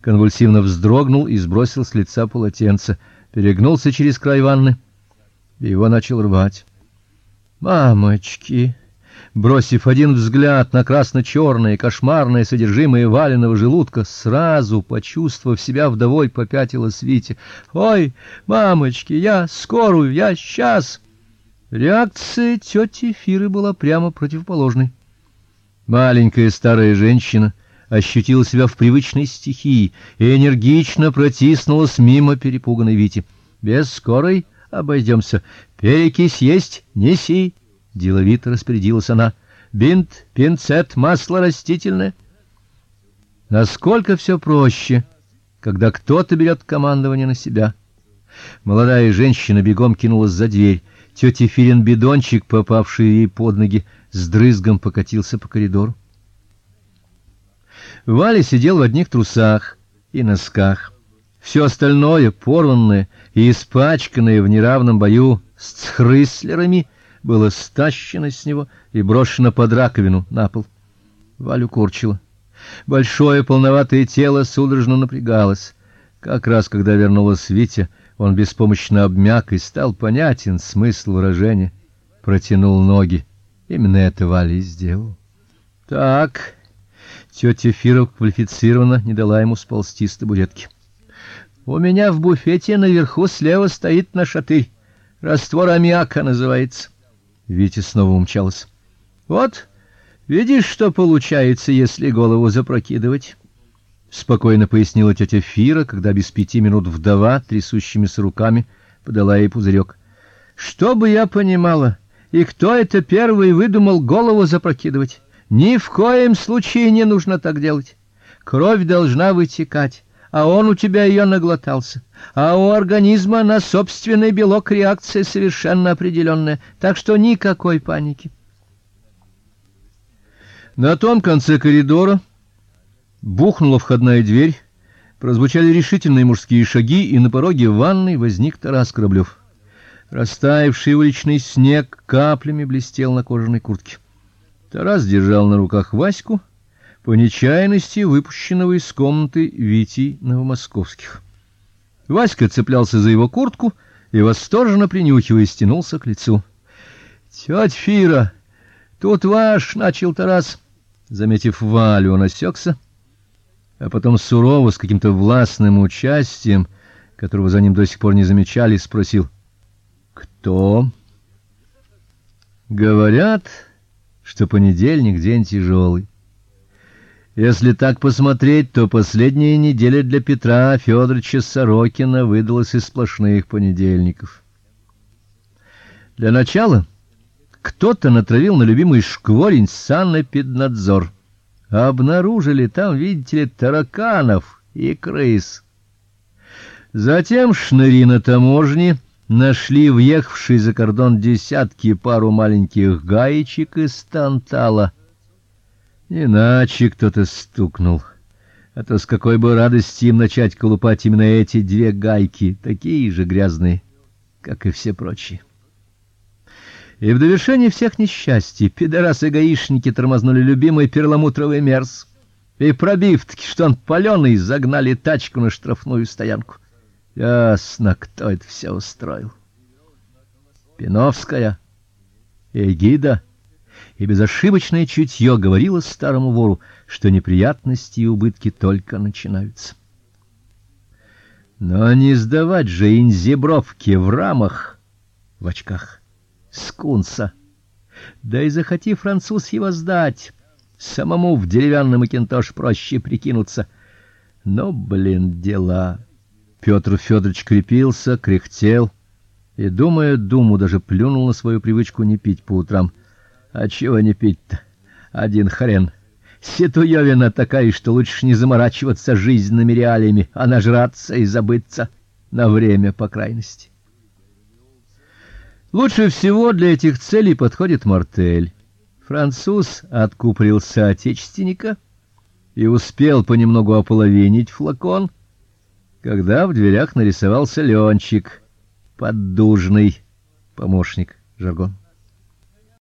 конвульсивно вздрогнул и сбросил с лица полотенце, перегнулся через край ванны, и его начал рвать. Мамочки, бросив один взгляд на красно черное кошмарное содержимое валеного желудка, сразу почувствовав себя вдовой, попятилась Витя. Ой, мамочки, я скорую, я сейчас. Реакция тети Фиры была прямо противоположной. Маленькая старая женщина ощутила себя в привычной стихии и энергично протиснулась мимо перепуганной Вити. Без скорой обойдемся. Перекись есть, неси, деловито распорядилась она. Бинт, пинцет, масло растительное. Насколько все проще, когда кто-то берет командование на себя. Молодая женщина бегом кинулась за дверь. Тетя Филин бидончик, попавший ей под ноги, с дрызгом покатился по коридору. Валя сидел в одних трусах и носках. Все остальное, порванное и испачканное в неравном бою с цхрыслерами, было стащено с него и брошено под раковину на пол. Валю корчило. Большое полноватое тело судорожно напрягалось. Как раз когда вернулась Витя, он беспомощно обмяк и стал понятен смысл выражения. Протянул ноги. Именно это Валя и сделал. Так, тетя Фира квалифицированно не дала ему сползти с табуретки. У меня в буфете наверху слева стоит наш отель. Раствор аммиака называется. Витя снова умчалась. Вот, видишь, что получается, если голову запрокидывать, спокойно пояснила тетя Фира, когда без пяти минут вдова трясущимися руками подала ей пузырек. Чтобы я понимала, и кто это первый выдумал голову запрокидывать? Ни в коем случае не нужно так делать. Кровь должна вытекать а он у тебя ее наглотался. А у организма на собственный белок реакция совершенно определенная, так что никакой паники. На том конце коридора бухнула входная дверь, прозвучали решительные мужские шаги, и на пороге ванной возник Тарас Кораблёв. Растаявший уличный снег каплями блестел на кожаной куртке. Тарас держал на руках Ваську, по нечаянности выпущенного из комнаты Вити Новомосковских. Васька цеплялся за его куртку и восторженно принюхиваясь тянулся к лицу. Тетя Фира, тут ваш, начал Тарас, заметив Валю, он осекся, а потом сурово с каким-то властным участием, которого за ним до сих пор не замечали, спросил: "Кто?" Говорят, что понедельник день тяжелый. Если так посмотреть, то последняя неделя для Петра Федоровича Сорокина выдалась из сплошных понедельников. Для начала кто-то натравил на любимый шкворень санэпиднадзор. Обнаружили там, видите ли, тараканов и крыс. Затем шныри на таможне нашли въехавшие за кордон десятки пару маленьких гаечек из тантала — Иначе кто-то стукнул. А то с какой бы радости им начать колупать именно эти две гайки, такие же грязные, как и все прочие. И в довершение всех несчастий пидорасы-гаишники тормознули любимый перламутровый мерз. И пробив таки, что он палёный, загнали тачку на штрафную стоянку. Ясно, кто это все устроил. Пиновская, Эгида и безошибочное чутье говорило старому вору, что неприятности и убытки только начинаются. Но не сдавать же инзебровки в рамах в очках скунса. Да и захоти француз его сдать, самому в деревянный макинтош проще прикинуться. Но, блин, дела. Петр Федорович крепился, кряхтел и, думая думу, даже плюнул на свою привычку не пить по утрам. А чего не пить-то? Один хрен. Ситуевина такая, что лучше не заморачиваться жизненными реалиями, а нажраться и забыться на время по крайности. Лучше всего для этих целей подходит мартель. Француз откупорил соотечественника и успел понемногу ополовинить флакон, когда в дверях нарисовался Ленчик, поддужный помощник жаргон.